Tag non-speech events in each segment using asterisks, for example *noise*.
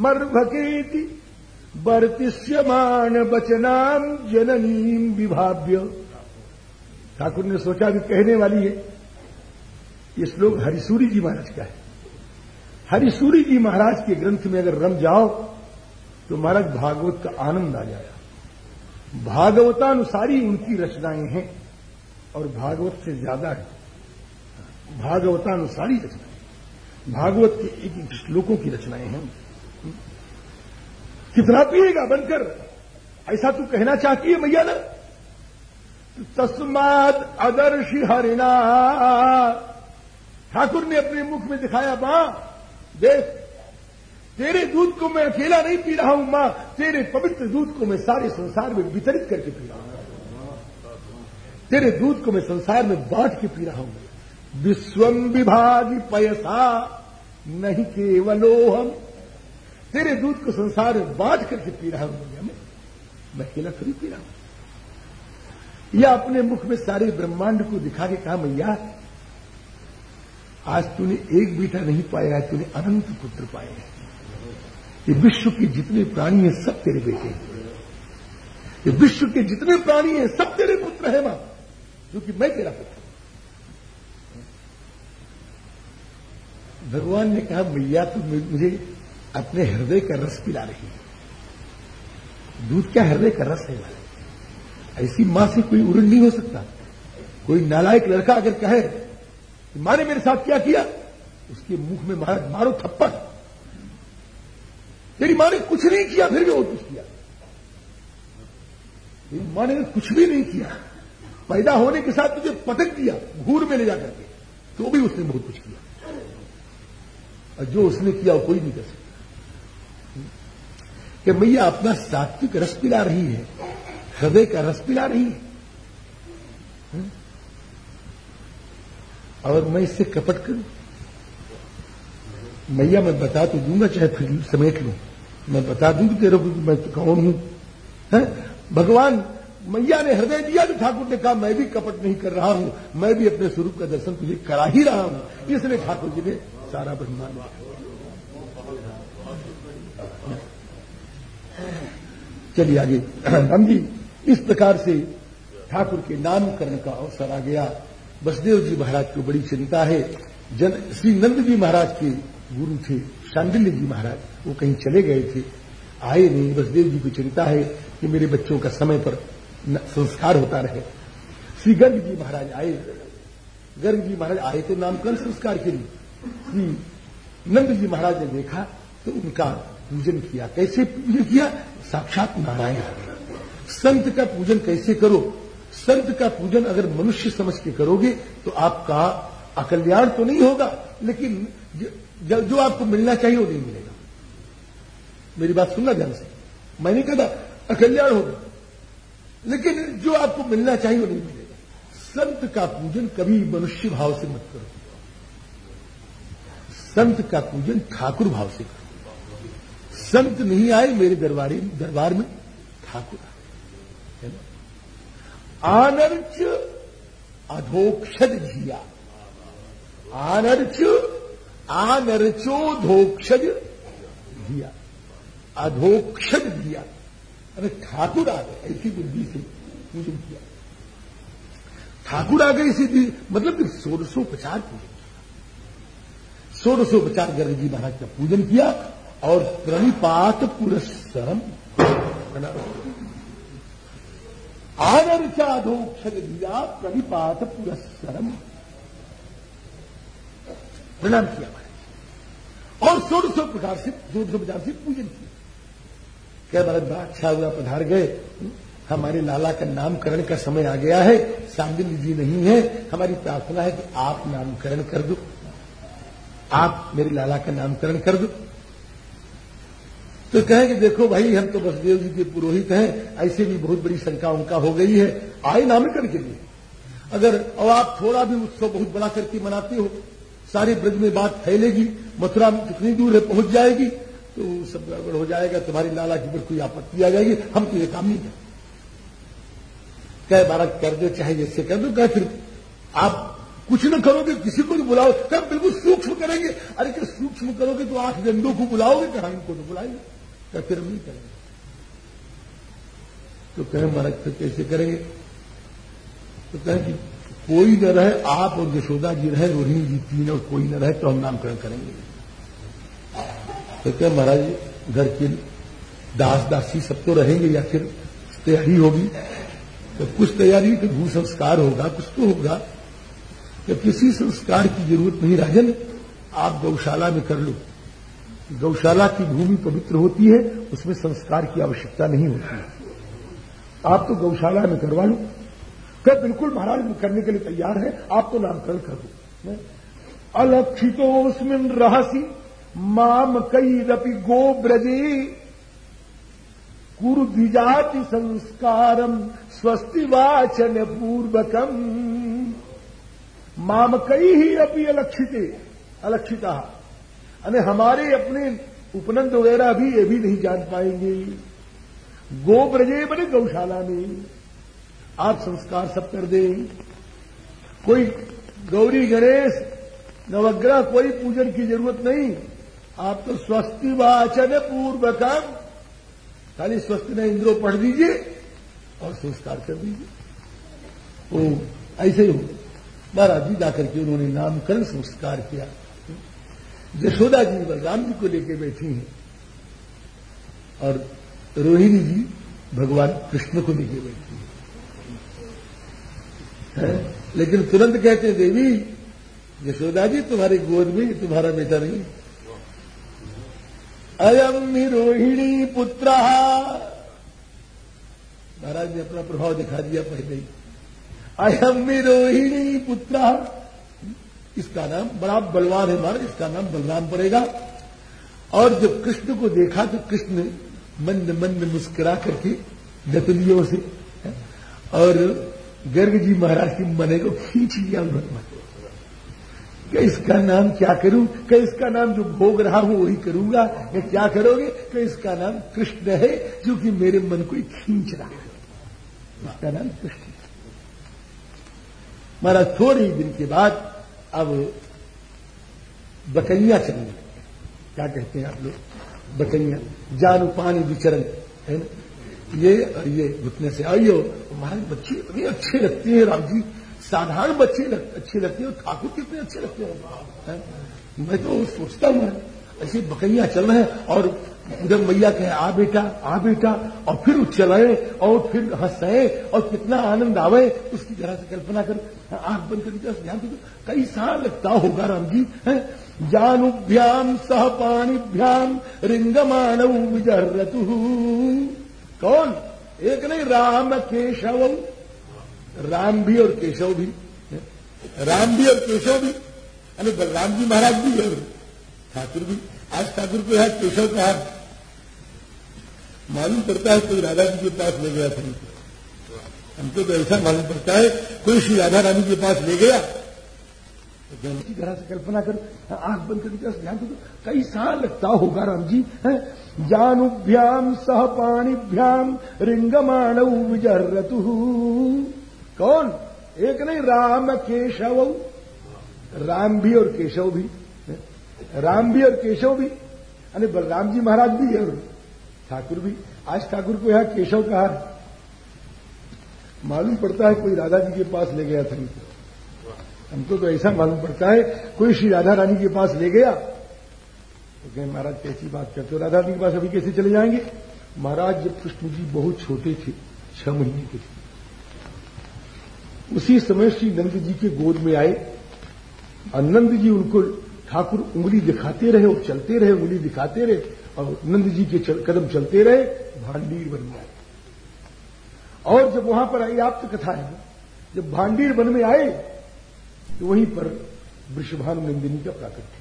मर्भकेति बर्तिष्यमान बचनाम जननीम विभाव्य। ठाकुर ने सोचा कि कहने वाली है, ये श्लोक हरिसूरी जी महाराज का है। हरिसूरी जी महाराज के ग्रंथ में अगर रम जाओ तो महाराज भागवत का आनंद आ जाएगा। भागवतानुसारी उनकी रचनाएँ हैं, और भागवत से ज़्यादा है। भागवतानुसारी रचनाएँ। भागवत के एक एक श्लोकों की रचनाएँ हैं। कितना पिएगा बनकर? ऐसा तू कहना चाहती है मैया ना? तस्माद अदर्शी हरिणा। ठाकुर ने अपने मुख में दिखाया, माँ, देख, तेरे दूध को मैं अकेला नहीं पी रहा हूँ, माँ, तेरे पवित्र दूध को मैं सारे संसार में वितरित करके पी रहा हूँ। तेरे दूध को मैं संसार में बांट के पी रहा हूँ। विश्वम विभागी पयसा, नहीं केवलो हम तेरे दूध को संसार में बांट करके पी रहा हूँ मैं। मैं अकेला थोड़ी पी रहा हूँ। या अपने मुख में सारे ब्रह्मांड को दिखा के कहा, मैया, आज तूने एक बेटा नहीं पाया है, तूने अनंत पुत्र पाए हैं। ये विश्व के जितने प्राणी हैं, सब तेरे बेटे हैं। ये विश्व के जितने प्राणी हैं, सब तेरे पुत्र हैं, माँ क्योंकि मैं तेरा पुत्र हूँ। भगवान ने कहा, मैया तो मुझे अपने हृदय का रस पिला रही है। दूध क्या हृदय का रस है वाले ऐसी माँ से कोई उड़ नहीं हो सकता। कोई नालायक लड़का अगर कहे कि माँ ने मेरे साथ क्या किया, उसके मुख में महाराज मारो थप्पड़। तेरी माँ ने कुछ नहीं किया, फिर भी और कुछ किया। तेरी माँ ने कुछ भी नहीं किया। पैदा होने के साथ तुझे पटक दिया, घूर में ले जाकर के तो भी उसने बहुत कुछ किया। और जो उसने किया, वो कोई नहीं कर सकता। कि मैया अपना सात्विक रस पिला रही है। हृदय का रस पिला रही है। और मैं इससे कपट करूँ? मैया मैं बता तो दूँगा, चाहे फिर समेट लू। मैं बता दूँ तेरे को मैं कौन हूँ? है? भगवान, मैया ने हृदय दिया तो ठाकुर ने कहा, मैं भी कपट नहीं कर रहा हूँ। मैं भी अपने स्वरूप का दर्शन तुझे करा ही रहा हूँ। इसलिए ठाकुर जी ने सारा ब्रह्मांड चलिए आगे। हम जी इस प्रकार से ठाकुर के नामकरण का अवसर आ गया। बसदेव जी महाराज को बड़ी चिंता है। जन, श्री नंद जी महाराज के गुरु थे, शांडिल्य जी महाराज, वो कहीं चले गए थे। आए नहीं, बसदेव जी को चिंता है कि मेरे बच्चों का समय पर संस्कार होता रहे। श्री गर्ग जी महाराज आए। गर्ग जी महाराज आए तो नामकरण संस्कार के लिए। श्री नंद जी महाराज ने देखा तो उनका पूजन किया। कैसे पूजन किया? साक्षात नारायण। संत का पूजन कैसे करो? संत का पूजन अगर मनुष्य समझ के करोगे तो आपका अकल्याण तो नहीं होगा लेकिन जो, जो आपको मिलना चाहिए वो नहीं मिलेगा। मेरी बात सुनना ध्यान से। मैंने कहा था अकल्याण होगा लेकिन जो आपको मिलना चाहिए वो नहीं मिलेगा। संत का पूजन कभी मनुष्य भाव से मत करो। संत का पूजन ठाकुर भाव से करो। संत नहीं आए मेरे दरबारी, दरबार में। ठाकुर है ना? आनर्च अधोक्षद झिया आनर्च, आनर्चो धोक्षज धिया अधोक्षज धिया अरे ठाकुर आ गए, ऐसी बुद्धि से पूजन किया। ठाकुर आ गए इसी मतलब कि सोलसोपचार पूजन किया। सोलसोपचार गर्ग जी महाराज का पूजन किया। और प्रणिपात पुरस्सरम। आनर्चाधोक्षर दिया प्रणिपात पुरस्सरम। प्रणाम किया महाराज। और सोलह सौ प्रकार से सोलह सौ प्रकार से पूजन किया। क्या महाराज बड़ा अच्छा हुआ पधार गए? हमारे लाला का नामकरण का समय आ गया है सांदिल जी नहीं है। हमारी प्रार्थना है कि आप नामकरण कर दो। आप मेरे लाला का नामकरण कर दो। तो कहें कि देखो भाई, हम तो बसदेव जी के पुरोहित हैं, ऐसे भी बहुत बड़ी शंका उनका हो गई है, आए नामकरण के लिए। अगर और आप थोड़ा भी उत्सव बहुत बड़ा करके मनाते हो, सारे ब्रज में बात फैलेगी, मथुरा में कितनी दूर है, पहुँच जाएगी तो सब गड़बड़ हो जाएगा, तुम्हारी लाला की पर कोई आपत्ति आ जाएगी, हम तो ये काम नहीं करते कह बारह, कर दो, चाहे जैसे कर दो, कह फिर आप कुछ न करोगे, किसी को तो बुलाओ क्या बिल्कुल सूक्ष्म करेंगे। अरे क्या सूक्ष्म करोगे तो आठ गंदों को बुलाओगे, कहा इनको तो बुलाएँगे। क्या फिर हम नहीं करेंगे? तो कहें, महाराज, फिर कैसे करेंगे? तो कहें कि कोई न रहे, आप और यशोदा जी रहे, रोहिणी जी तीन और कोई न रहे तो हम नामकरण करेंगे। तो क्या महाराज, घर के दास दासी सब तो रहेंगे या फिर तैयारी होगी? तो कुछ तैयारी कि भू संस्कार होगा, कुछ तो होगा। तो किसी संस्कार की ज़रूरत नहीं, राजन, आप गौशाला में कर लो। गौशाला की भूमि पवित्र होती है, उसमें संस्कार की आवश्यकता नहीं होती। है आप तो गौशाला में करवा लो। क्या बिल्कुल महाराज करने के लिए तैयार है, आप तो नामकरण कर दो। अलक्षितोस्मिन रहसी, माम कई रपि गो ब्रजे कुरु द्विजाति संस्कारम स्वस्ति वाचन पूर्वकम। माम कई ही अपनी अलक्षित, अलक्षिता। अने हमारे अपने उपनंद वगैरह भी ये भी नहीं जान पाएँगे। गो ब्रजे बने गौशाला में। आप संस्कार सब कर दें। कोई गौरी गणेश, नवग्रह कोई पूजन की ज़रूरत नहीं। आप तो स्वस्ति वाचन पूर्वकम खाली स्वस्ति ने इंद्रो पढ़ दीजिए और संस्कार कर दीजिए। तो ऐसे ही हो। महाराज जी जाकर के उन्होंने नामकरण संस्कार किया। यशोदा जी बलराम जी को लेकर बैठी हैं। और रोहिणी जी भगवान कृष्ण को लेके बैठी हैं। है? लेकिन तुरंत कहते देवी यशोदा जी, तुम्हारी गोद में तुम्हारा बेटा नहीं अयम ही रोहिणी पुत्र। महाराज ने अपना प्रभाव दिखा दिया पहले ही। अयम ही रोहिणी पुत्र। इसका नाम बड़ा बलवान है महाराज, इसका नाम बलराम पड़ेगा। और जब कृष्ण को देखा तो कृष्ण मंद मंद मुस्कुरा करके जतलियों से और गर्ग जी महाराज की मने को खींच लिया उन्होंने क्या इसका नाम क्या करूँ? क्या इसका नाम जो भोग रहा हूँ वही करूँगा? या क्या करोगे? क्या इसका नाम कृष्ण है जो कि मेरे मन को खींच रहा है? इसका नाम कृष्ण महाराज थोड़े ही दिन के बाद अब बकैया चलने क्या कहते हैं आप लोग? बकैया जान पानी विचरण है ना? ये और ये घुटने से आइयो महाराज बच्चे इतने अच्छे लगते हैं राम जी साधारण बच्चे लग, अच्छे लगते हैं ठाकुर कितने अच्छे लगते हैं मैं तो सोचता हूँ ऐसे बकैया चल रहे हैं और उधर मैया कहे, आ बेटा आ बेटा। और फिर चलाए और फिर हंसे और कितना आनंद आवे, उसकी तरह से कल्पना कर। आँख बंद कर ध्यान दो कई साल लगता होगा राम जी है? जानुभ्याम सह पाणीभ्याम रिंगमाण विजरतु। कौन? एक नहीं राम केशव राम भी और केशव भी राम भी और केशव भी। अरे बलराम जी महाराज भी और ठाकुर भी। आज ठाकुर को है केशव कहा मालूम पड़ता है कोई राधा जी के पास ले गया था। हमको तो ऐसा मालूम पड़ता है, कोई श्री राधा रानी के पास ले गया। की तरह से कल्पना कर, आँख बंद कर ध्यान दो। कई साल लगता होगा राम जी, है? जानुभ्याम सह पाणीभ्याम रिंगमाण विजरतु। कौन? एक नहीं, राम केशव। राम भी और केशव भी राम भी और केशव भी। अरे बलराम जी महाराज भी और ठाकुर भी। आज ठाकुर को यहाँ केशव कहा मालूम पड़ता है कोई राधा जी के पास ले गया था इनको हमको तो ऐसा मालूम पड़ता है, कोई श्री राधा रानी के पास ले गया। तो कहें, महाराज, कैसी बात करते हो? राधा रानी के पास अभी कैसे चले जाएँगे? महाराज, जब कृष्ण जी बहुत छोटे थे, छह महीने के थे, उसी समय श्री नंद जी के गोद में आए। और नंद जी उनको ठाकुर उंगली दिखाते रहे और चलते रहे, उंगली दिखाते रहे। और नंद जी के चल, कदम चलते रहे भांडीर बन गए और जब वहाँ पर आई आप तो कथा है जब भांडीर वन में आए तो वहीं पर वृषभानु नंदिनी का प्राकट्य।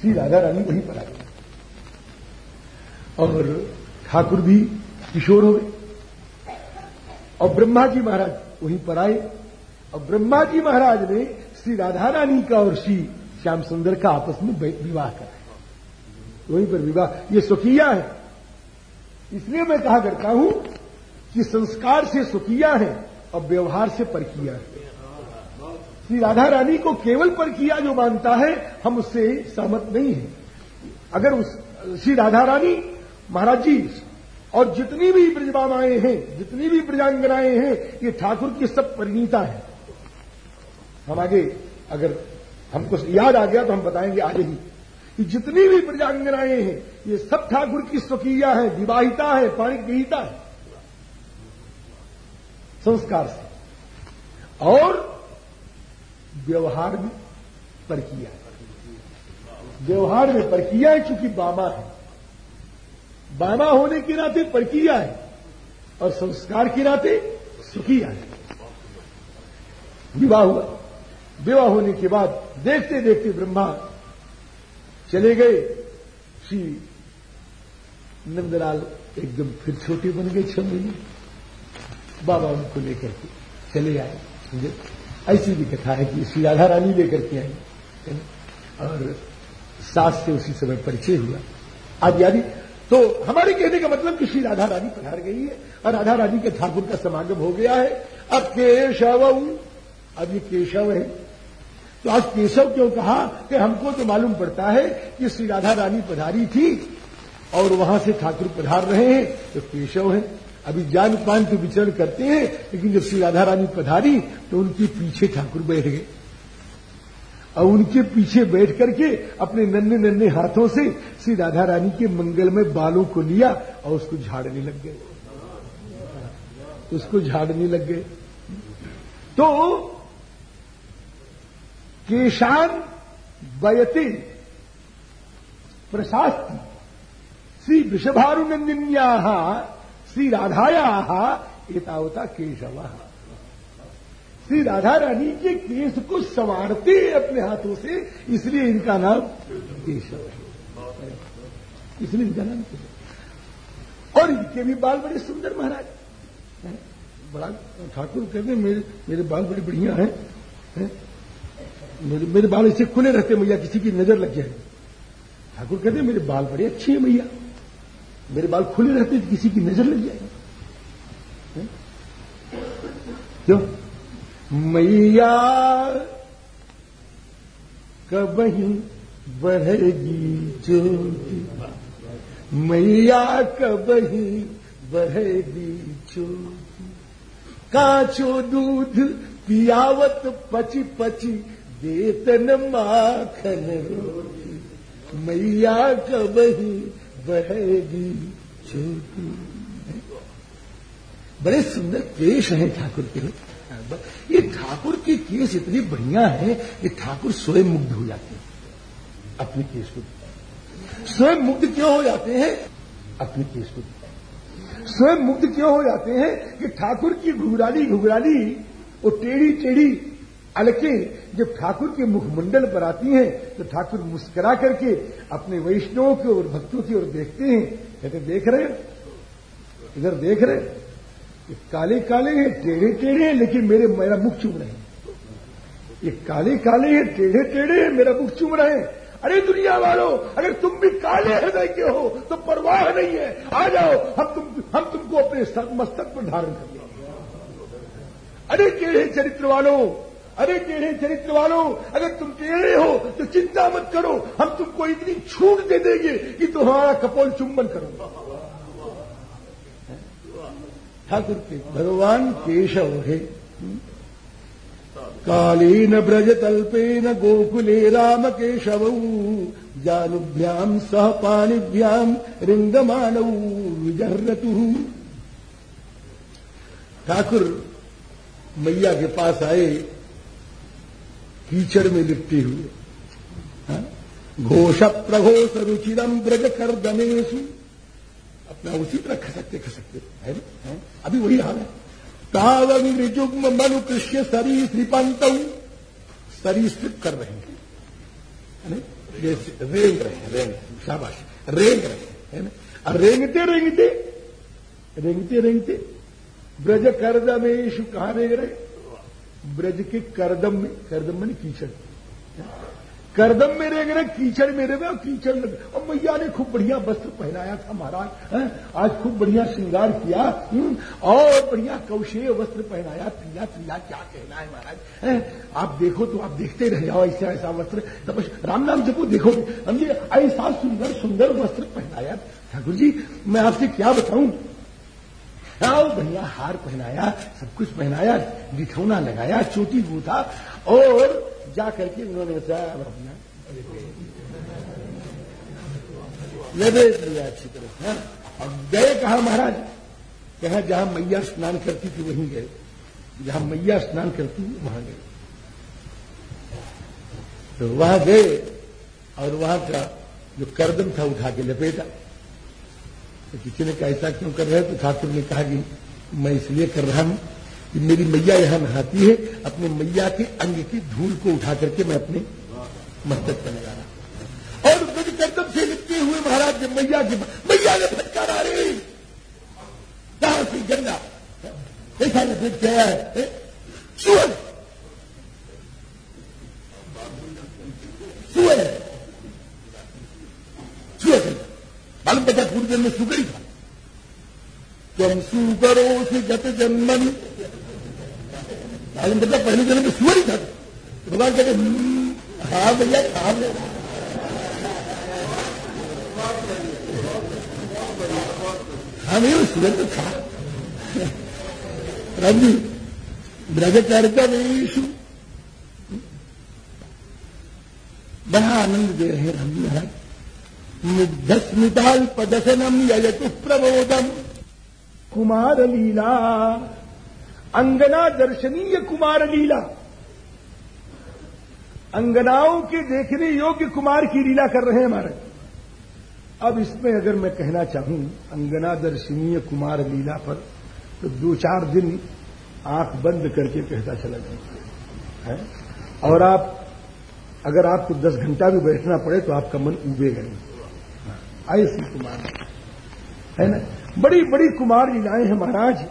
श्री राधा रानी वहीं पर आ गई और ठाकुर भी किशोर हो गए और ब्रह्मा जी महाराज वहीं पर आए। और ब्रह्मा जी महाराज ने श्री राधा रानी का और श्री श्याम सुंदर का आपस में विवाह कराया। वहीं पर विवाह। ये सुखिया है। इसलिए मैं कहा करता हूँ कि संस्कार से सुखिया है और व्यवहार से परकिया है। श्री राधा रानी को केवल पर किया जो मानता है, हम उससे सहमत नहीं है। अगर उस श्री राधा रानी, महाराज जी, और जितनी भी ब्रजबामाएँ हैं, जितनी भी ब्रजांगनाएँ हैं, ये ठाकुर की सब परिणीता है। हम आगे, अगर हमको याद आ गया तो हम बताएँगे आगे ही। कि जितनी भी प्रजांगनाएँ हैं, ये सब ठाकुर की स्वकीया है, विवाहिता है पाणी विहिता है। संस्कार से। और व्यवहार में परकिया है। व्यवहार में परकिया है, चूँकि बामा है। बामा होने के नाते परकिया है, और संस्कार के नाते सुखिया है। विवाह हुआ। विवाह होने के बाद देखते देखते ब्रह्मा चले गए। श्री नंदलाल एकदम फिर छोटे बन गए छह महीने। बाबा उनको लेकर के चले आए, समझे? ऐसी भी कथा है कि श्री राधा रानी लेकर के आई और सास से उसी समय परिचय हुआ। आदि आदि तो हमारे कहने का मतलब कि श्री राधा रानी पधार गई है और राधा रानी के ठाकुर का समागम हो गया है। अब केशव अब ये केशव है। तो आज केशव क्यों कहा कि हमको तो मालूम पड़ता है कि श्री राधा रानी पधारी थी और वहाँ से ठाकुर पधार रहे हैं तो केशव है। अभी जान पान तो विचरण करते हैं, लेकिन जब श्री राधा रानी पधारी तो उनके पीछे ठाकुर बैठ गए। और उनके पीछे बैठ करके अपने नन्हे नन्हे हाथों से श्री राधा रानी के मंगल में बालों को लिया और उसको झाड़ने लग गए। उसको झाड़ने लग गए। तो केशान बयते। प्रशास्ति। श्री वृषभारुनंदिन्या श्री राधाया, एतावता केशव। श्री राधा रानी के केश को संवारते अपने हाथों से, इसलिए इनका नाम केशव है। इसलिए इनका नाम केशव और इनके भी बाल बड़े सुंदर महाराज। बड़ा ठाकुर कहते मेरे मेरे बाल बड़े बढ़िया है? मेरे मेरे बाल ऐसे खुले रहते मैया, किसी की नज़र लग जाए। ठाकुर कहते मेरे बाल बड़े अच्छे हैं, मैया। मेरे बाल खुले रहते किसी की नज़र लग जाए। क्यों? मैया, कबही बढ़ेगी ज्योति मैया, कबही बढ़ेगी ज्योति काचो दूध पियावत पची पची देतन माखन रोटी मैया कबही बहेगी छोटी। बड़े सुंदर केश हैं ठाकुर के। ये ठाकुर के केस इतने बढ़िया है कि ठाकुर स्वयं मुग्ध हो जाते हैं। अपने केस को स्वयं मुग्ध क्यों हो जाते हैं? अपने केस को स्वयं मुग्ध क्यों हो जाते हैं कि ठाकुर की घुघराली घुघराली वो टेढ़ी टेढ़ी अलके जब ठाकुर के मुखमंडल पर आती हैं तो ठाकुर मुस्कुरा करके अपने वैष्णवों की और भक्तों की ओर देखते हैं। कहते, देख रहे इधर देख रहे ये काले काले हैं, टेढ़े टेढ़े हैं, लेकिन मेरे, मेरा मुख चुम रहे हैं। ये काले काले हैं, टेढ़े टेढ़े हैं, मेरा मुख चुम रहे हैं। अरे दुनिया वालों, अगर तुम भी काले हृदय के हो तो परवाह नहीं है। आ जाओ, हम तुम, हम तुमको अपने मस्तक पर धारण कर अरे टेढ़े चरित्र वालों अरे टेढ़े चरित्र वालों, अगर तुम टेढ़े हो तो चिंता मत करो। हम तुमको इतनी छूट दे देंगे कि तुम्हारा कपोल चुंबन करो ठाकुर के, भगवान केशव है। कालीन ब्रज तल्पेन गोकुले राम केशव जानुभ्याम सह पाणिभ्याम रिंगमानौ विजर्रतु ठाकुर, मैया के पास आए कीचड़ में लिपटे हुए हाँ? घोष प्रघोष रुचिरम ब्रज कर दमेशु अपना उसी तरह खसकते खसकते, है ना? अभी वही हाल है। तावंग मनु कृष्य सरी श्रीपंत सरी सरीसृप कर रहे हैं। रेंग रहे हैं, रेंग। शाबाश। रेंग रहे हैं, है ना? रेंगते रेंगते रेंगते रेंगते ब्रज करदमेशु कहाँ रेंग रहे? ब्रज के करदम में करदम में कीचड़। करदम मेरे अगर कीचड़ मेरे में और कीचड़ लगे और मैया ने खूब बढ़िया वस्त्र पहनाया था महाराज आज खूब बढ़िया श्रृंगार किया हम्म, और बढ़िया कौशेय वस्त्र पहनाया पीला पीला क्या कहना है महाराज आप देखो तो आप देखते रह जाओ ऐसा ऐसा वस्त्र। तब राम नाम जब देखोगे समझे? ऐसा सुंदर सुंदर वस्त्र पहनाया। ठाकुर जी मैं आपसे क्या बताऊँ? आओ, बढ़िया हार पहनाया, सब कुछ पहनाया बिठौना लगाया, चोटी गूथा, और जा करके उन्होंने अब अपना लपेट लिया अच्छी तरह से हाँ? अब गए कहा महाराज? कहा जहाँ मैया स्नान करती थी वहीं गए। जहाँ मैया स्नान करती वहाँ गए। तो वहाँ गए, और वहाँ का जो करदम था, उठा के लपेटा। तो किसी ने कहा, ऐसा क्यों कर रहे हैं? तो ठाकुर ने कहा कि मैं इसलिए कर रहा हूँ कि मेरी मैया यहाँ नहाती है, अपने मैया के अंग की धूल को उठा करके मैं अपने मस्तक पर लगा रहा और मेरी कर्तव्य से लिपटे हुए महाराज ने मैया की मैया ने फटकार रही कहाँ से गंगा? ऐसा लपेट गया है सुअर सुअर मालूम पता पूरी दिन में सुगर ही था। तुम सुकरो से गत जन्मन मालूम पता पहले जन्म में सुअर ही था। भगवान कहते हाँ भैया, खा ले हाँ नहीं सुअर तो था। राम जी ब्रजचर्चा देशु बड़ा आनंद दे रहे राम जी महाराज। मुग्धस्मिताल्पदशनम यजतु कुमार लीला अंगना दर्शनीय कुमार लीला अंगनाओं के देखने योग्य कुमार की लीला कर रहे हैं हमारे अब इसमें अगर मैं कहना चाहूँ अंगना दर्शनीय कुमार लीला पर तो दो चार दिन आँख बंद करके कहता चला जाऊँगा है। और आप, अगर आपको दस घंटा भी बैठना पड़े तो आपका मन उबेगा नहीं। ऐसी कुमार है ना? बड़ी बड़ी कुमार लीलाएँ हैं महाराज।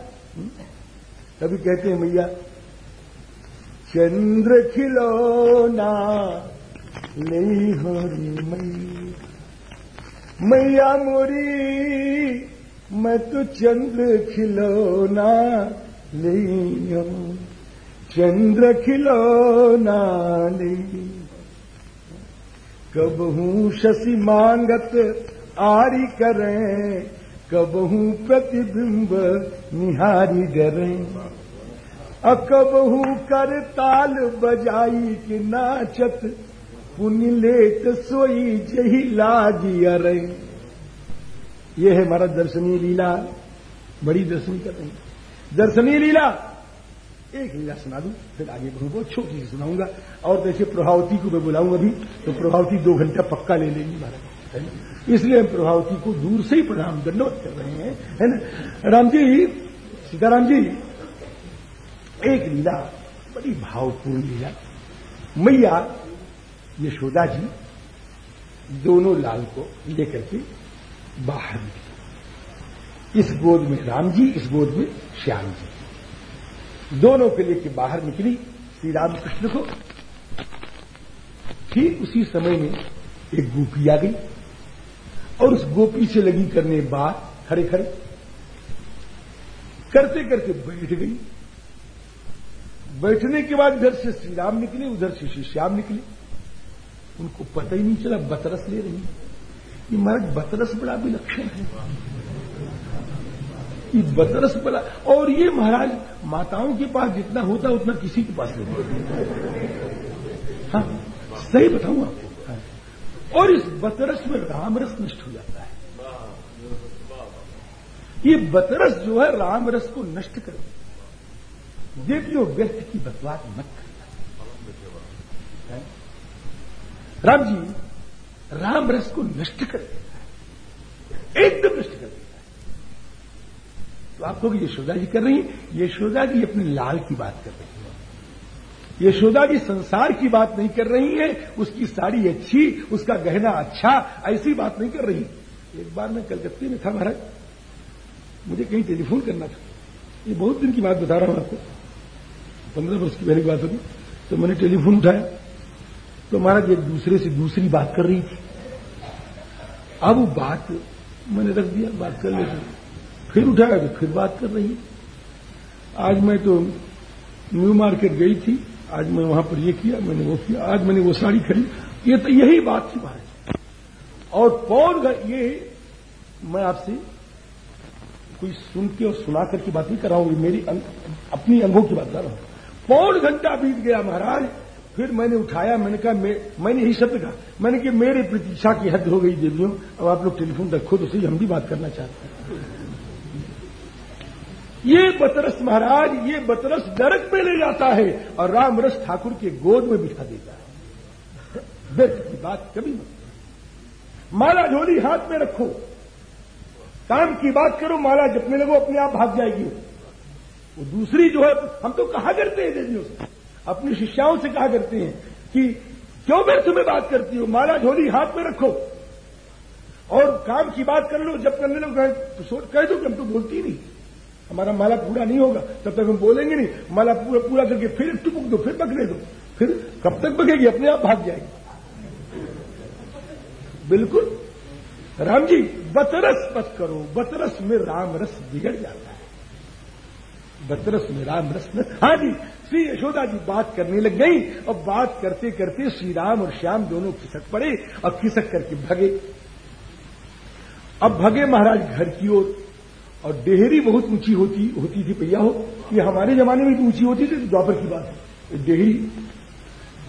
कभी कहते हैं, मैया, चंद्र खिलौना नहीं हो रे मैया। मैया मोरी, मैं तो चंद्र खिलौना ले चंद्र खिलौना ले कब हूँ शशि मांगत आरी करें, कबहू प्रतिबिंब निहारी डरें। अकब हूँ कर ताल बजाई कि नाचत पुण्य लेट सोई जही लागी अरे। ये है हमारा दर्शनीय लीला। बड़ी दर्शनी कर रही दर्शनीय लीला। एक लीला सुना दूँ, फिर आगे बढ़ूँगा छोटी सी सुनाऊँगा। और देखिए प्रभावती को मैं बुलाऊँगा अभी तो प्रभावती दो घंटा पक्का ले लेंगी, महाराज। इसलिए हम प्रभावती को दूर से ही प्रणाम दंडवत कर रहे हैं, है ना? राम जी, सीताराम जी, एक लीला, बड़ी भावपूर्ण लीला। मैया यशोदा जी, दोनों लाल को लेकर के बाहर निकली। इस गोद में राम जी, इस गोद में श्याम जी। दोनों के लेकर बाहर निकली श्री रामकृष्ण को। ठीक उसी समय में एक गोपी आ गई। और उस गोपी से लगी करने बाद खड़े खड़े। करते करते बैठ गई। बैठने के बाद इधर से श्री राम निकले, उधर से श्री श्याम निकले। उनको पता ही नहीं चला, बतरस ले रही। ये महाराज, बतरस बड़ा विलक्षण है। ये बतरस बड़ा, और ये महाराज माताओं के पास जितना होता, उतना किसी के पास नहीं हाँ सही बताऊँ आपको हाँ। और इस बतरस में रामरस नष्ट हो जाता है। ये बतरस जो है, रामरस को नष्ट कर देखियो व्यक्ति की बकवास मत करना। राम जी राम रस को नष्ट कर देता है। एकदम नष्ट कर देता है। तो आप लोग यशोदा जी कर रही हैं। यशोदा जी अपने लाल की बात कर रही है। यशोदा जी संसार की बात नहीं कर रही है, उसकी साड़ी अच्छी, उसका गहना अच्छा ऐसी बात नहीं कर रही। एक बार मैं कलकत्ते में था महाराज, मुझे कहीं टेलीफोन करना था। ये बहुत दिन की बात बता रहा हूँ आपको। पंद्रह वर्ष की पहले की बात होगी। तो मैंने टेलीफोन उठाया। तो महाराज एक दूसरे से दूसरी बात कर रही थी। अब बात मैंने रख दिया, बात कर लेते फिर उठाया तो फिर बात कर रही है। आज मैं तो न्यू मार्केट गई थी। आज मैं वहाँ पर ये किया मैंने वो किया आज मैंने वो साड़ी खरीदी। ये तो यही बात थी महाराज। और पौन ये मैं आपसे कोई सुन के और सुना करके बात नहीं कर रहा हूँ मेरी अं, अपनी अंगों की बात कर रहा हूँ। पौन घंटा बीत गया महाराज फिर मैंने उठाया मैंने कहा मैं, मैंने यही शब्द कहा मैंने कि मेरी प्रतीक्षा की हद हो गई देवियों अब आप लोग टेलीफोन रखो तो सही हम भी बात करना चाहते हैं। ये बतरस महाराज, ये बतरस नरक में ले जाता है और राम रस ठाकुर के गोद में बिठा देता है। व्यर्थ की बात कभी मत माला झोली हाथ में रखो। काम की बात करो, माला जपने लगो, अपने आप भाग जाएगी। वो दूसरी जो है, हम तो कहा करते हैं देवियों से, अपनी शिष्याओं से कहा करते हैं कि क्यों मैं तुम्हें बात करती हूँ? माला झोली हाथ में रखो। और काम की बात कर लो जब करने लो तो कह दो कि हम तो बोलती नहीं। हमारा माला पूरा नहीं होगा, तब तक हम बोलेंगे नहीं। माला पूरा पूरा करके फिर टुक दो, फिर पकड़े दो। फिर कब तक बगेगी अपने आप भाग जाएगी। बिल्कुल। राम जी, बतरस मत करो। बतरस में राम रस बिगड़ जाता है। बतरस में राम रस में हाँ जी, श्री यशोदा जी बात करने लग गई। और बात करते करते श्री राम और श्याम दोनों खिसक पड़े और खिसक करके भगे। अब भगे महाराज घर की ओर और डेहरी बहुत ऊँची होती होती थी भैया, हो, ये हमारे जमाने में भी ऊँची होती थी तो द्वापर की बात है। डेहरी,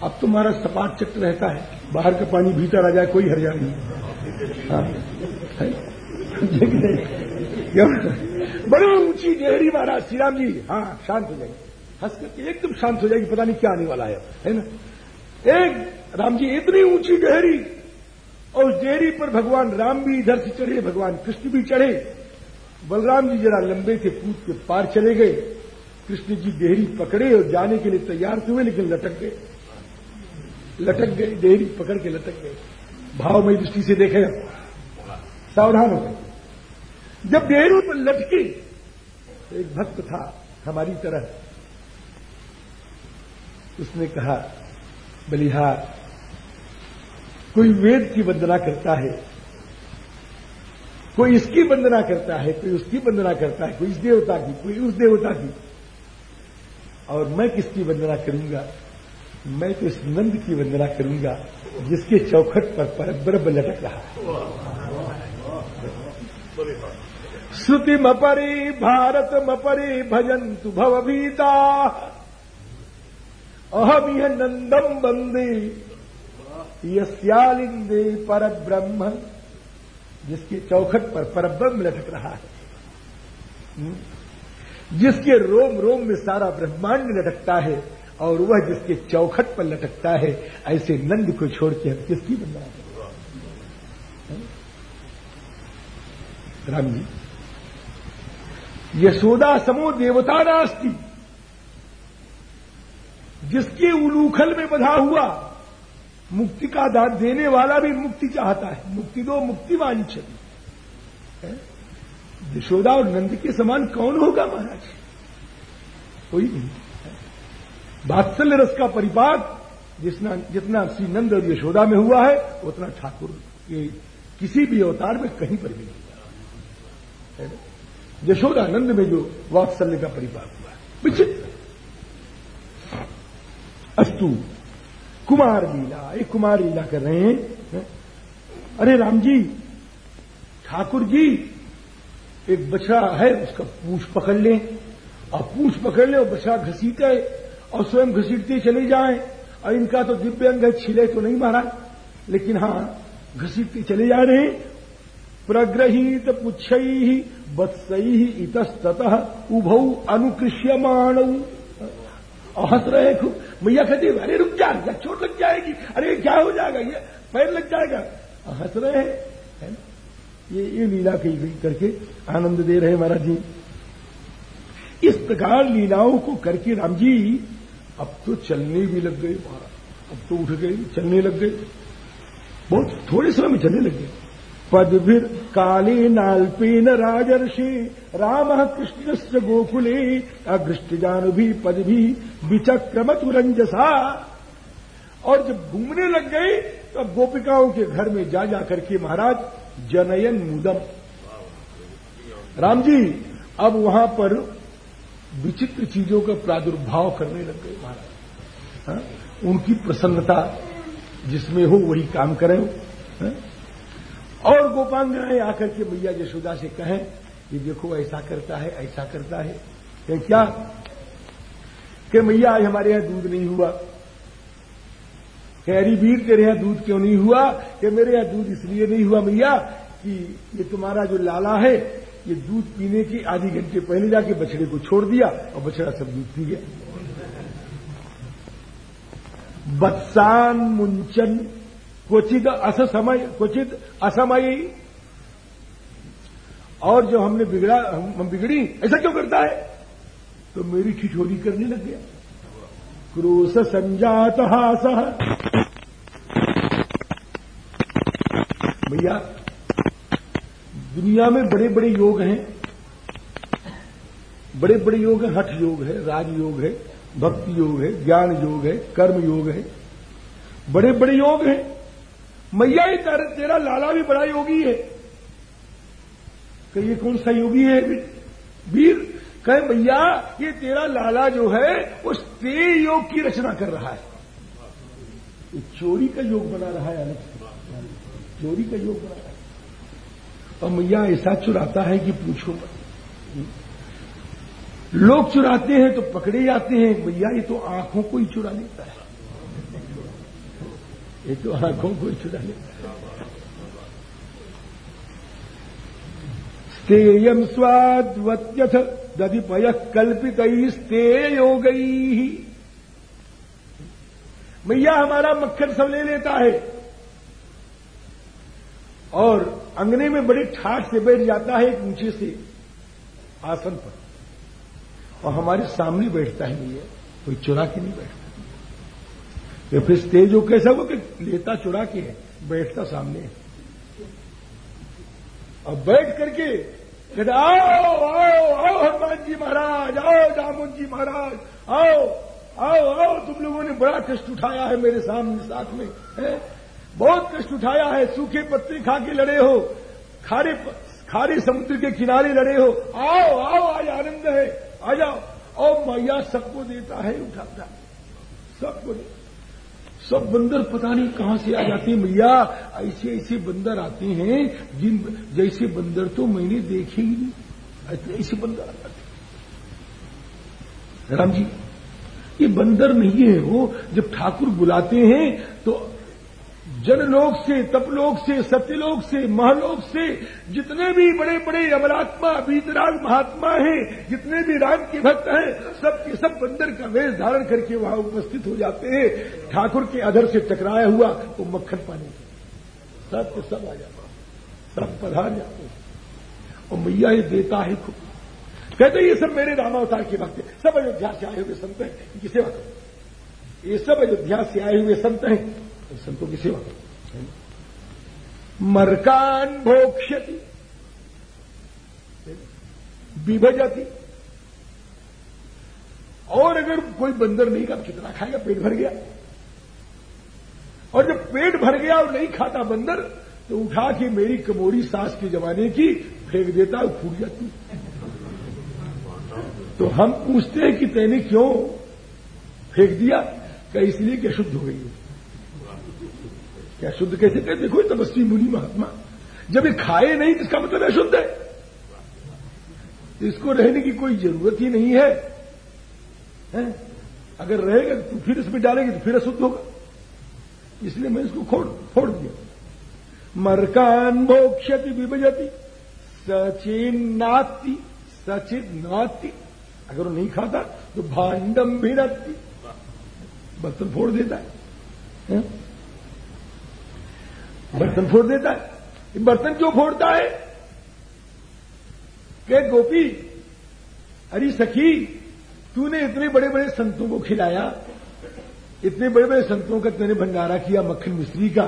अब तो हमारा सपाट चक्र रहता है, बाहर का पानी भीतर आ जाए, कोई हरियाणा नहीं। हाँ बड़ी ऊँची डेहरी महाराज श्री राम जी हाँ शांत हो जाएगी हंस करके एकदम शांत हो जाएगी पता नहीं क्या आने वाला है है ना? एक, राम जी, इतनी ऊँची डेहरी, और उस डेहरी पर भगवान राम भी इधर से चढ़े, भगवान कृष्ण भी चढ़े बलराम जी जरा लंबे थे कूद के पार चले गए। कृष्ण जी डेहरी पकड़े और जाने के लिए तैयार हुए, लेकिन लटक गए। लटक गए डेहरी पकड़ के लटक गए। भावमयी दृष्टि से देखे, सावधान हो गए। जब डेहरी पर लटके, एक भक्त था हमारी तरह। उसने कहा, बलिहार, कोई वेद की वंदना करता है? कोई इसकी वंदना करता है, कोई उसकी वंदना करता है, कोई इस देवता की, कोई उस देवता की। और मैं किसकी वंदना करूँगा? मैं तो इस नंद की वंदना करूँगा, जिसके चौखट पर परब्रह्म लटक रहा है। श्रुति मपरे भारत मपरे भजंतु भवभीता। अहम यह नंदम बंदे यस्यालिंदे पर ब्रह्म जिसके चौखट पर परब्रह्म लटक रहा है हम्म? जिसके रोम रोम में सारा ब्रह्मांड लटकता है और वह जिसके चौखट पर लटकता है, ऐसे नंद को छोड़ के हम किसकी बंदा हम्म? राम जी यशोदा समो देवता नास्ती जिसके उलूखल में बधा हुआ मुक्ति का दान देने वाला भी मुक्ति चाहता है। मुक्ति दो मुक्ति वांछित यशोदा और नंद के समान कौन होगा महाराज? कोई नहीं। बात्सल्य रस का परिपाक जितना जितना श्री नंद और यशोदा में हुआ है, उतना ठाकुर के किसी भी अवतार में कहीं पर भी नहीं हुआ। यशोदा नंद में जो वात्सल्य का परिपाक हुआ है, विचित्र। अस्तु कुमार लीला एक कुमार लीला कर रहे हैं अरे राम जी, ठाकुर जी, एक बछड़ा है, उसका पूछ पकड़ लें। और पूछ पकड़ ले और बछड़ा घसीटे और स्वयं घसीटते चले जाएँ। और इनका तो दिव्य अंग छिले तो नहीं मारा। लेकिन हाँ घसीटते चले जा रहे प्रग्रहित पुच्छ ही इतस्तः उभौ अनुकृष्यमाण। और हंस रहे हैं खूब। मैया कहती है, अरे रुक जा या चोट लग जाएगी। अरे क्या हो जाएगा? ये पैर लग जाएगा। हंस रहे। हैं है ये ये लीला कही करके आनंद दे रहे महाराज जी। इस प्रकार लीलाओं को करके राम जी, अब तो चलने भी लग गए अब तो उठ गए, चलने लग गए। बहुत थोड़े समय में चलने लग गए। पदभिर काले नाल्पेन राजर्षि, राम कृष्ण गोकुले अघृष्टजानु भी विचक्रम तुरंजसा और जब घूमने लग गई तो गोपिकाओं के घर में जा जा करके महाराज, जनयन मुदम राम जी अब वहाँ पर विचित्र चीज़ों का प्रादुर्भाव करने लग गए महाराज हाँ? उनकी प्रसन्नता, जिसमें हो वही काम करें हाँ? और गोपांगनाएँ आकर के मैया यशोदा से कहें कि देखो ऐसा करता है, ऐसा करता है। कि क्या? कि मैया आज हमारे यहाँ दूध नहीं हुआ। कैरी वीर, तेरे यहाँ दूध क्यों नहीं हुआ? कि मेरे यहाँ दूध इसलिए नहीं हुआ मैया कि ये तुम्हारा जो लाला है, ये दूध पीने के आधी घंटे पहले जाके बछड़े को छोड़ दिया और बछड़ा सब दूध पी गया। बत्सान मुंचन क्वचित असमय क्वचित असमय। और जो हमने बिगड़ा, हम बिगड़ी, ऐसा क्यों करता है? तो मेरी ठिठोरी करने लग गया। क्रोश संजात हास। भैया, दुनिया में बड़े बड़े योग हैं। बड़े बड़े योग हैं, हठ योग है, राज योग है, भक्ति योग है, ज्ञान योग है, कर्म योग है। बड़े बड़े योग हैं। मैया ही तेरा लाला भी बड़ा योगी है। कि ये कौन सा योगी है? वीर कहे, मैया, ये तेरा लाला जो है, वो स्ते योग की रचना कर रहा है। ये चोरी का योग बना रहा है अलग से चोरी का योग बना रहा है। और मैया ऐसा चुराता है कि पूछो मत। लोग चुराते हैं तो पकड़े जाते हैं। मैया, ये तो आँखों को ही चुरा लेता है। ये तो आँखों को ही है स्तेयम स्वाद्वत्यथ दधिपय कल्पित गई मैया हमारा मक्खन सब ले लेता है और अंगने में बड़े ठाठ से बैठ जाता है एक ऊँचे से आसन पर और हमारे सामने बैठता है है कोई चुरा के नहीं बैठता तो फिर स्टेज वो कैसा वो कि लेता चुरा के बैठता सामने? है और बैठ करके कहते, आओ आओ आओ हनुमान जी महाराज, आओ दामुन जी महाराज, आओ आओ आओ, तुम लोगों ने बड़ा कष्ट उठाया है मेरे सामने साथ में, है? बहुत कष्ट उठाया है, सूखे पत्ते खा के लड़े हो, खारे खारे समुद्र के किनारे लड़े हो, आओ आओ, आज आनंद है, आ जाओ। और मैया सबको देता है, उठाता सबको दे सब बंदर पता नहीं कहाँ से आ जाते मैया ऐसे ऐसे बंदर आते हैं, जिन, जैसे बंदर तो मैंने देखे ही नहीं। ऐसे बंदर आ जाते राम जी, ये बंदर नहीं है वो। जब ठाकुर बुलाते हैं तो जनलोक से, तपलोक से, सत्यलोक से, महलोक से, जितने भी बड़े बड़े अमरात्मा बीतराग महात्मा हैं, जितने भी राम के भक्त हैं, सब के सब बंदर का वेश धारण करके वहाँ उपस्थित हो जाते हैं। ठाकुर के अधर से टकराया हुआ, वो तो मक्खन पाने सब के सब आ जाते सब पधार जाते हैं। और मैया ये देता है खुद कहते ये सब मेरे रामावतार के भक्त सब अयोध्या से आए हुए संत हैं। किसे वक्त ये सब अयोध्या से आए हुए संत हैं। संतों की सेवा मरकान भोक्ष्यति, विभजती। और अगर कोई बंदर नहीं का कितना खाएगा, पेट भर गया। और जब पेट भर गया और नहीं खाता बंदर तो उठा के मेरी कमोरी सास के जमाने की फेंक देता है फूट जाती। तो हम पूछते हैं कि तैने क्यों फेंक दिया? क्या इसलिए कि अशुद्ध हो गई है। क्या शुद्ध कैसे कहते देखो तपस्वी मुनि महात्मा। जब ये खाए नहीं तो इसका मतलब अशुद्ध है। इसको रहने की कोई ज़रूरत ही नहीं है, है? अगर रहेगा तो फिर इसमें डालेंगे तो फिर अशुद्ध होगा। इसलिए मैं इसको खोड़ फोड़ दिया। मरकान मोक्षति विभजती सचिन नाती सचिन नाती। अगर वो नहीं खाता तो भांडम भी बर्तन फोड़ देता है, है? बर्तन फोड़ देता है। बर्तन क्यों फोड़ता है? के गोपी, अरे सखी, तूने इतने बड़े बड़े संतों को खिलाया, इतने बड़े बड़े संतों का तूने भंडारा किया मक्खन मिश्री का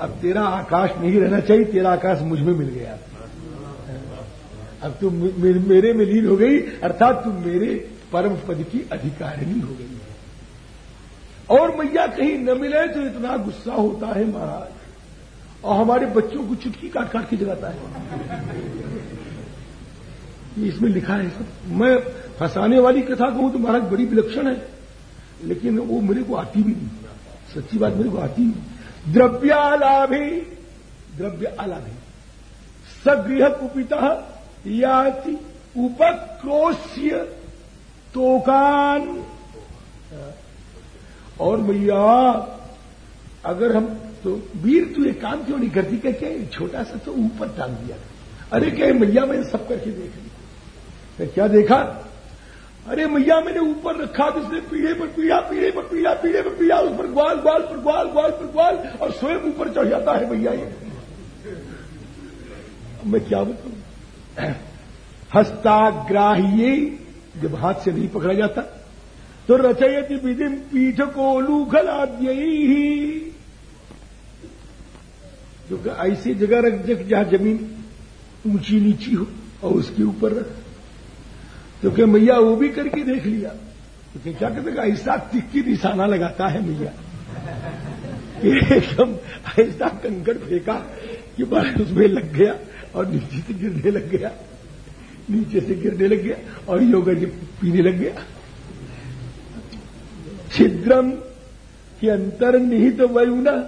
अब तेरा आकाश नहीं रहना चाहिए, तेरा आकाश मुझमें मिल गया। अब तू मेरे में लीन हो गई, अर्थात तू मेरे परम पद की अधिकारिणी हो गई। और मैया कहीं न मिले तो इतना गुस्सा होता है महाराज। और हमारे बच्चों को चुटकी काट काट के जलाता है। इसमें लिखा है सब। मैं फंसाने वाली कथा कहूँ तो महाराज बड़ी विलक्षण है। लेकिन वो मेरे को आती भी नहीं। सच्ची बात मेरे को आती नहीं। द्रव्यालाभे द्रव्य आलाभे सगृह कुपिता याति उपक्रोश्य तोकान और भैया, अगर हम तो वीर तू एक काम क्यों नहीं करती? क्या क्या छोटा सा तो ऊपर टांग दिया अरे क्या मैया, मैंने सब करके देख लिया। क्या देखा? अरे मैया, मैंने ऊपर रखा तो इसने पीढ़े पर पीढ़ा, पीढ़े पर पीढ़ा, पीढ़े पर पीढ़ा, उस पर ग्वाल ग्वाल, पर ग्वाल ग्वाल, पर ग्वाल, और स्वयं ऊपर चढ़ जाता है भैया ये। मैं क्या बताऊँ? हस्ताग्राह्य जब हाथ से नहीं पकड़ा जाता तो रचयति विधि पीठ ही क्योंकि ऐसी जगह रख दे जहाँ ज़मीन ऊँची नीची हो और उसके ऊपर रख। क्योंकि मैया वो भी करके देख लिया? तो क्या कहते ऐसा तिक्की निशाना लगाता है मैया? एकदम ऐसा कंकड़ फेंका कि बस उसमें लग गया और नीचे से गिरने लग गया। नीचे से गिरने लग गया और योगा जी पीने लग गया। छिद्रम के अंतर्निहित वयुना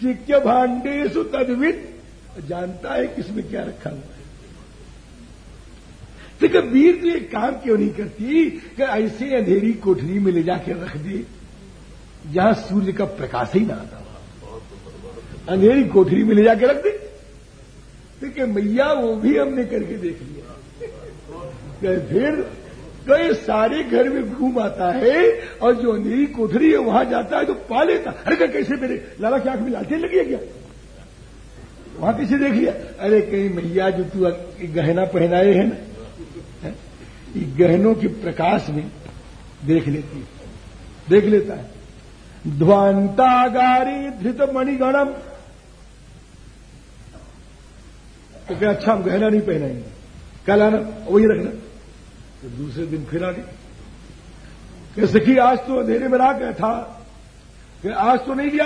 सिक्य भांडेशु तदविद जानता है किसमें क्या रखा हुआ है। तो वीर तो एक काम क्यों नहीं करती? कि ऐसे अंधेरी कोठरी में ले जाकर रख दे, जहाँ सूर्य का प्रकाश ही ना आता अंधेरी कोठरी में ले जाकर रख दे। देखिए मैया वो भी हमने करके देख लिया? *laughs* फिर तो ये सारे घर में घूम आता है और जो अंधेरी कोठरी है, वहाँ जाता है तो पा लेता अरे क्या कैसे मेरे लाला की आँख में लालटेन लगी है क्या? वहाँ किसे देख लिया? अरे कहीं मैया जो तू गहना पहनाए है ना ये गहनों के प्रकाश में देख लेती देख लेता है। ध्वांतागारी धृत मणिगणम तो क्या अच्छा हम गहना नहीं पहनाएँगे। कल आना, वही रखना। तो दूसरे दिन फिर आ गई। कि सखी, आज तो अंधेरे में रहा गया था। कि आज तो नहीं लिया